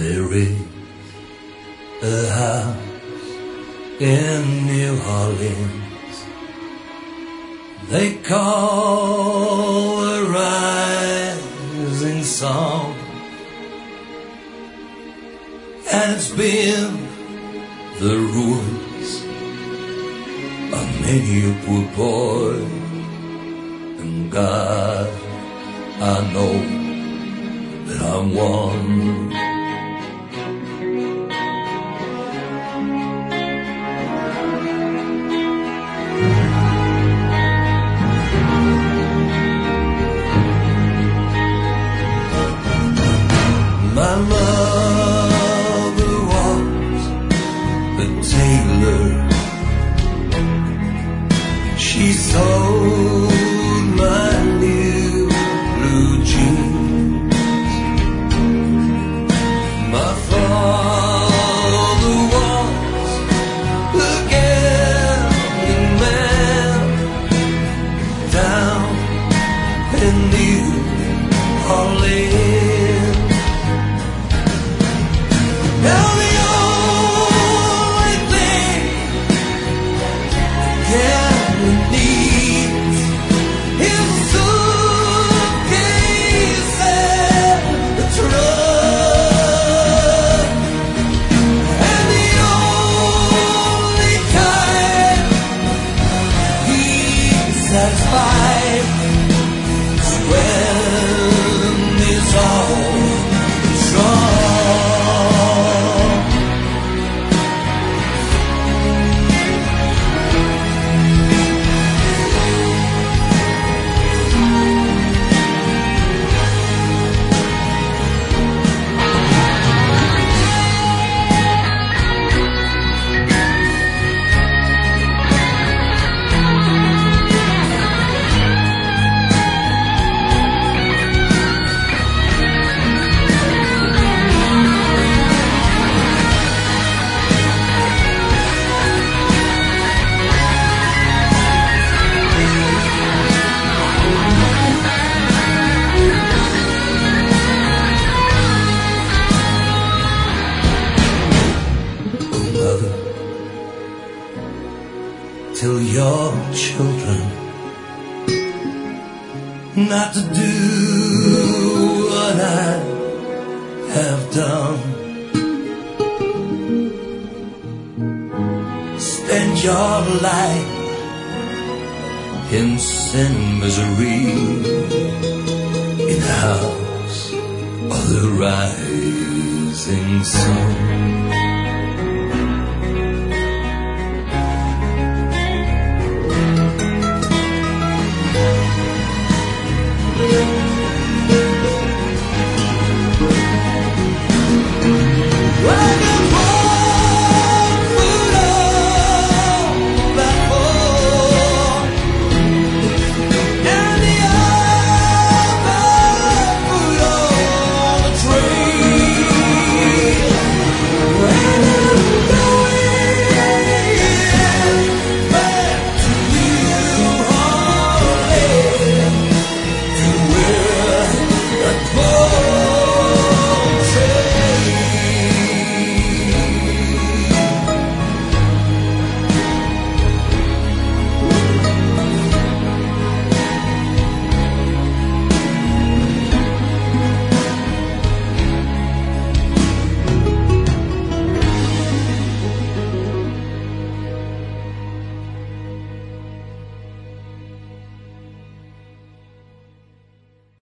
There is a house in New Orleans they call a rising sun, and it's been the ruins of many a poor boy. And God, I know that I'm one. Satisfied. Is your children not to do what I have done. Spend your life in sin misery in the house of the rising sun.